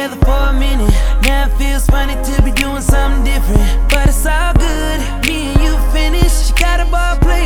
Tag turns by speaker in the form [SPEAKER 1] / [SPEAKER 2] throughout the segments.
[SPEAKER 1] together for a minute. Now it feels funny to be doing something different. But it's all good, me and you finished. She got a ball play.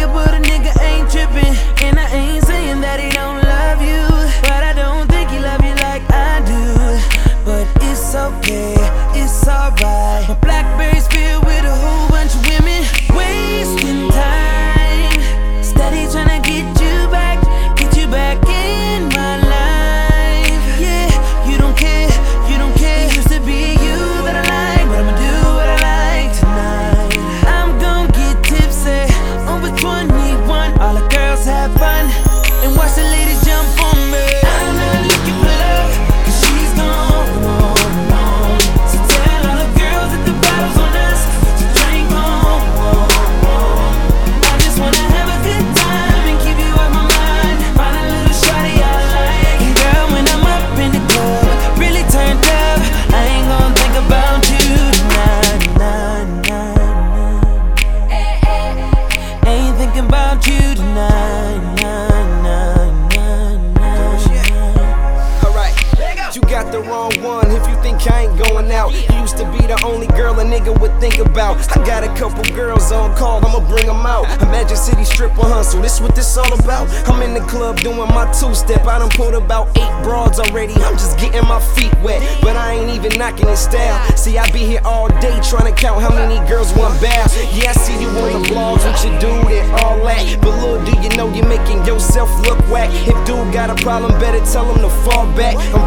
[SPEAKER 1] You
[SPEAKER 2] got the wrong one if you think I ain't going out. You used to be the only girl a nigga would think about. I got a couple girls on call, I'ma bring them out. Imagine City Stripper hustle, this what this all about. I'm in the club doing my two step. I done pulled about eight broads already. I'm just getting my feet wet, but I ain't even knocking his style. See, I be here all day trying to count how many girls want bath. Yeah, I see you on the vlogs with your dude and all that. But little do you know you're making yourself look whack. If dude got a problem, better tell him to fall back. I'm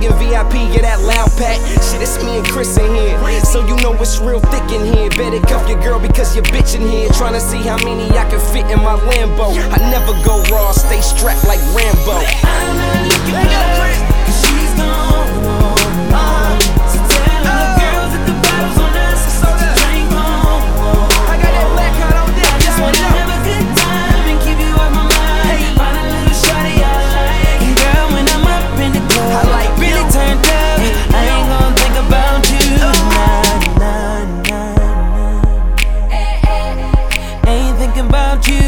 [SPEAKER 2] big VIP, get that loud pack. Shit, it's me and Chris in here. So you know it's real thick in here. Better cuff your girl because you're bitching here. Trying to see how many I can fit in my Lambo. I never go raw, stay strapped like Rambo.
[SPEAKER 1] You